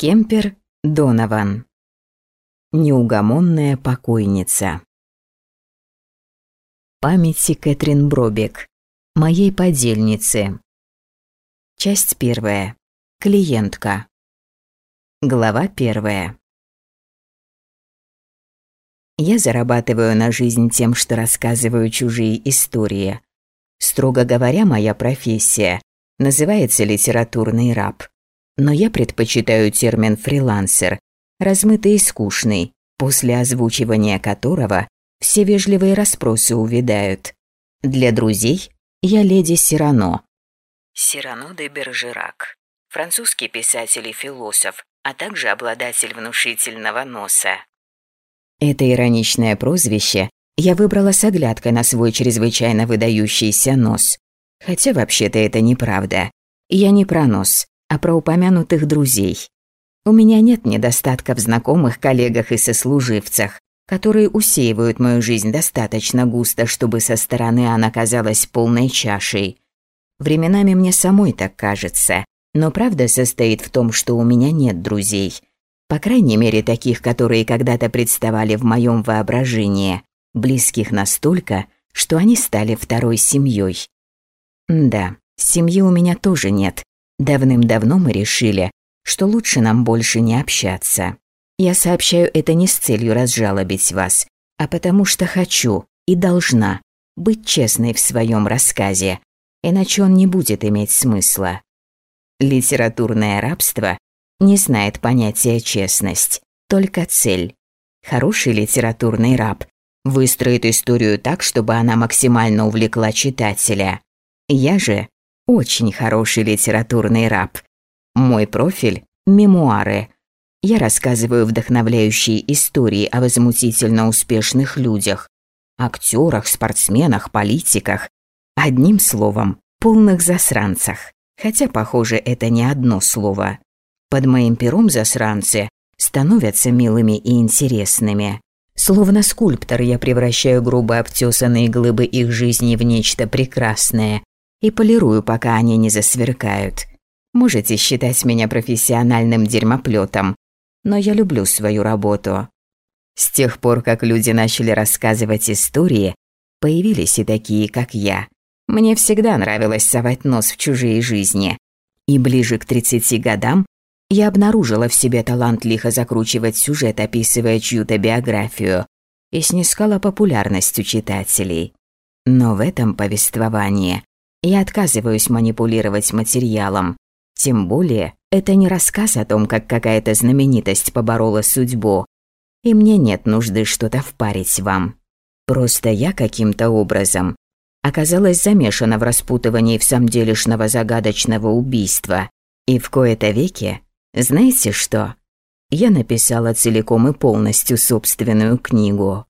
Кемпер Донован. Неугомонная покойница. Памяти Кэтрин Бробик, моей подельницы. Часть первая. Клиентка. Глава первая. Я зарабатываю на жизнь тем, что рассказываю чужие истории. Строго говоря, моя профессия называется литературный раб но я предпочитаю термин «фрилансер», размытый и скучный, после озвучивания которого все вежливые расспросы увядают. Для друзей я леди Сирано. Сирано де Бержерак. Французский писатель и философ, а также обладатель внушительного носа. Это ироничное прозвище я выбрала с оглядкой на свой чрезвычайно выдающийся нос. Хотя вообще-то это неправда. Я не про нос, а про упомянутых друзей. У меня нет недостатка в знакомых, коллегах и сослуживцах, которые усеивают мою жизнь достаточно густо, чтобы со стороны она казалась полной чашей. Временами мне самой так кажется, но правда состоит в том, что у меня нет друзей. По крайней мере, таких, которые когда-то представали в моем воображении, близких настолько, что они стали второй семьей. Да, семьи у меня тоже нет, Давным-давно мы решили, что лучше нам больше не общаться. Я сообщаю это не с целью разжалобить вас, а потому что хочу и должна быть честной в своем рассказе, иначе он не будет иметь смысла. Литературное рабство не знает понятия честность, только цель. Хороший литературный раб выстроит историю так, чтобы она максимально увлекла читателя. Я же очень хороший литературный раб. Мой профиль – мемуары. Я рассказываю вдохновляющие истории о возмутительно успешных людях, актерах, спортсменах, политиках. Одним словом, полных засранцах. Хотя, похоже, это не одно слово. Под моим пером засранцы становятся милыми и интересными. Словно скульптор я превращаю грубо обтесанные глыбы их жизни в нечто прекрасное, и полирую, пока они не засверкают. Можете считать меня профессиональным дерьмоплетом, но я люблю свою работу. С тех пор, как люди начали рассказывать истории, появились и такие, как я. Мне всегда нравилось совать нос в чужие жизни. И ближе к 30 годам я обнаружила в себе талант лихо закручивать сюжет, описывая чью-то биографию, и снискала популярность у читателей. Но в этом повествовании я отказываюсь манипулировать материалом. Тем более, это не рассказ о том, как какая-то знаменитость поборола судьбу. И мне нет нужды что-то впарить вам. Просто я каким-то образом оказалась замешана в распутывании в самом делешного загадочного убийства. И в кои-то веке, знаете что? Я написала целиком и полностью собственную книгу.